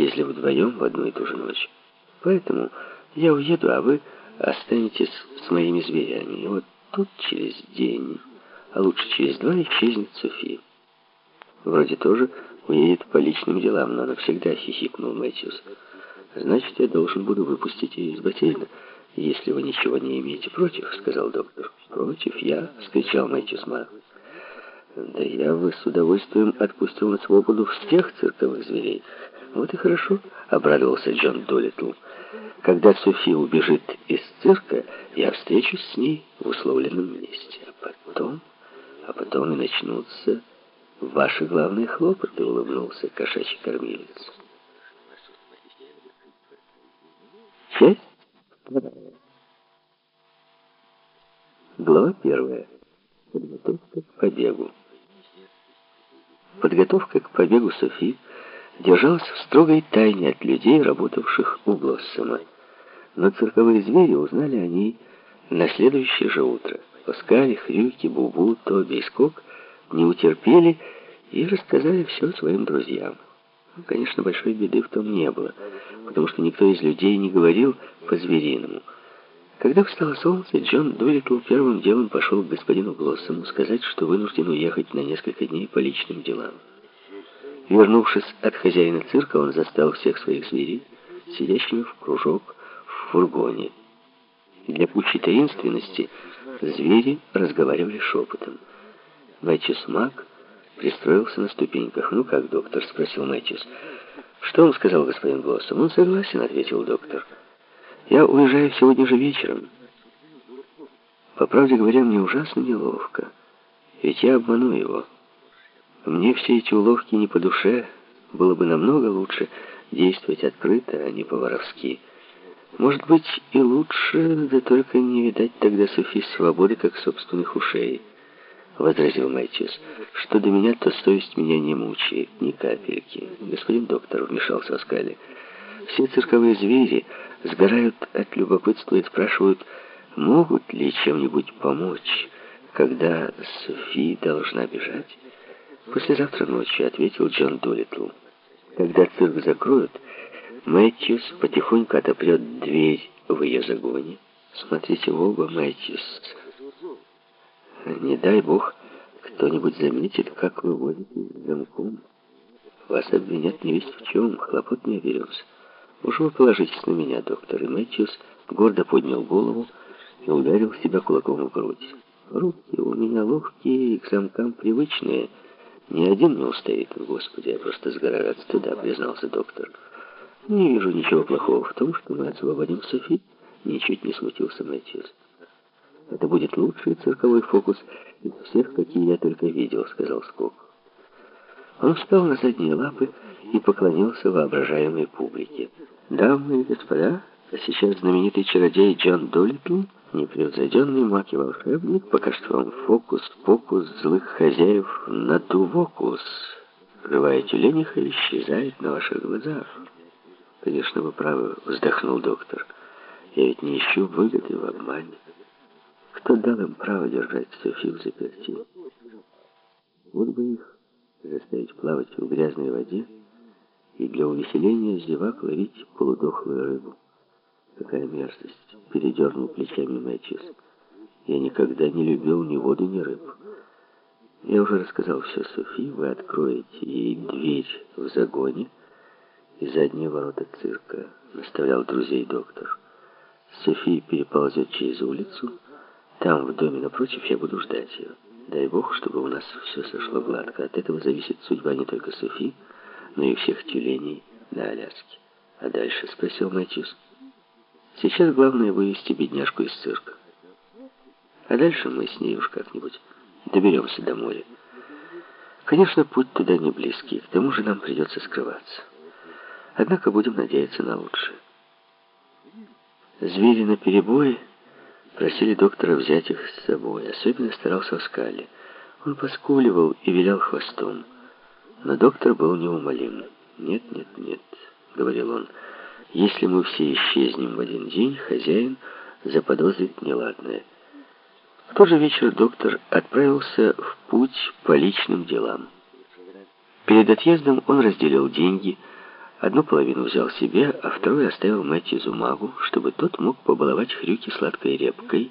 исчезли вдвоем в одну и ту же ночь. Поэтому я уеду, а вы останетесь с моими зверями. И вот тут через день, а лучше через два, исчезнет София. Вроде тоже уедет по личным делам, но навсегда хихикнул Мэтьюс. Значит, я должен буду выпустить ее из бассейна, если вы ничего не имеете против, сказал доктор. Против я, скричал Мэтьюс Марк. Да я бы с удовольствием отпустил на свободу всех цирковых зверей. Вот и хорошо, обрадовался Джон Долитл. Когда София убежит из цирка, я встречусь с ней в условленном месте. А потом, а потом и начнутся ваши главные хлопоты, улыбнулся кошачий кормилец. Часть вторая. Глава первая. Подготовка к побегу. Подготовка к побегу Софи держалась в строгой тайне от людей, работавших у Блоссома. Но цирковые звери узнали о ней на следующее же утро. Паскаль, Хрюки, Бубу, Тоби и Скок не утерпели и рассказали все своим друзьям. Конечно, большой беды в том не было, потому что никто из людей не говорил по-звериному. Когда встало солнце, Джон Дуэлитл первым делом пошел к господину Глоссому сказать, что вынужден уехать на несколько дней по личным делам. Вернувшись от хозяина цирка, он застал всех своих зверей, сидящими в кружок в фургоне. Для пущей таинственности звери разговаривали шепотом. Мэтьюс Мак пристроился на ступеньках. «Ну как, доктор?» — спросил Мэтьюс. «Что он сказал, господин Глоссом?» «Он согласен», — ответил доктор. Я уезжаю сегодня же вечером. По правде говоря, мне ужасно неловко. Ведь я обману его. Мне все эти уловки не по душе. Было бы намного лучше действовать открыто, а не по-воровски. Может быть, и лучше, да только не видать тогда Софи свободы, как собственных ушей. Возразил Мэтьюс. Что до меня, то совесть меня не мучает, ни капельки. Господин доктор, вмешался Оскали. Все цирковые звери сгорают от любопытства и спрашивают, могут ли чем-нибудь помочь, когда Софи должна бежать. «Послезавтра ночью», — ответил Джон Долитл. «Когда цирк закроют, Мэтьюс потихоньку отопрет дверь в ее загоне. Смотрите в оба, Мэтьюс. Не дай бог, кто-нибудь заметит, как вы водите замком. Вас обвинят не весть в чем, хлопот не оберемся». «Уж вы положитесь на меня, доктор». И Мэтьюс гордо поднял голову и ударил себя кулаком в грудь. «Руки у меня ловкие и к замкам привычные. Ни один не устоит. Господи, я просто сгораю от стыда», — признался доктор. «Не вижу ничего плохого в том, что мы освободим Софи», — ничуть не смутился Мэтьюс. «Это будет лучший цирковой фокус из всех, какие я только видел», — сказал Скок. Он встал на задние лапы и поклонился воображаемой публике. Дамы и господа, а сейчас знаменитый чародей Джон Долитл, непревзойденный маг и волшебник, покажет вам фокус-покус злых хозяев на тувокус. Живая тюлениха исчезает на ваших глазах. Конечно, вы правы, вздохнул доктор. Я ведь не ищу выгоды в обмане. Кто дал им право держать Софию в заперти? Вот бы их заставить плавать в грязной воде, и для увеселения зевак ловить полудохлую рыбу. Какая мерзость! Передернул плечами Мэтьюс. Я никогда не любил ни воду, ни рыб. Я уже рассказал все Софи. Вы откроете ей дверь в загоне и задние ворота цирка, наставлял друзей доктор. София переползет через улицу. Там, в доме напротив, я буду ждать ее. Дай бог, чтобы у нас все сошло гладко. От этого зависит судьба не только Софи, но и всех тюленей на Аляске. А дальше спросил Мэтьюс. Сейчас главное вывести бедняжку из цирка. А дальше мы с ней уж как-нибудь доберемся до моря. Конечно, путь туда не близкий, к тому же нам придется скрываться. Однако будем надеяться на лучшее. Звери на перебой просили доктора взять их с собой. Особенно старался Скалли. Он поскуливал и вилял хвостом. Но доктор был неумолим. «Нет, нет, нет», — говорил он, — «если мы все исчезнем в один день, хозяин заподозрит неладное». В тот же вечер доктор отправился в путь по личным делам. Перед отъездом он разделил деньги, Одну половину взял себе, а вторую оставил Мэтью Зумагу, чтобы тот мог побаловать хрюки сладкой репкой,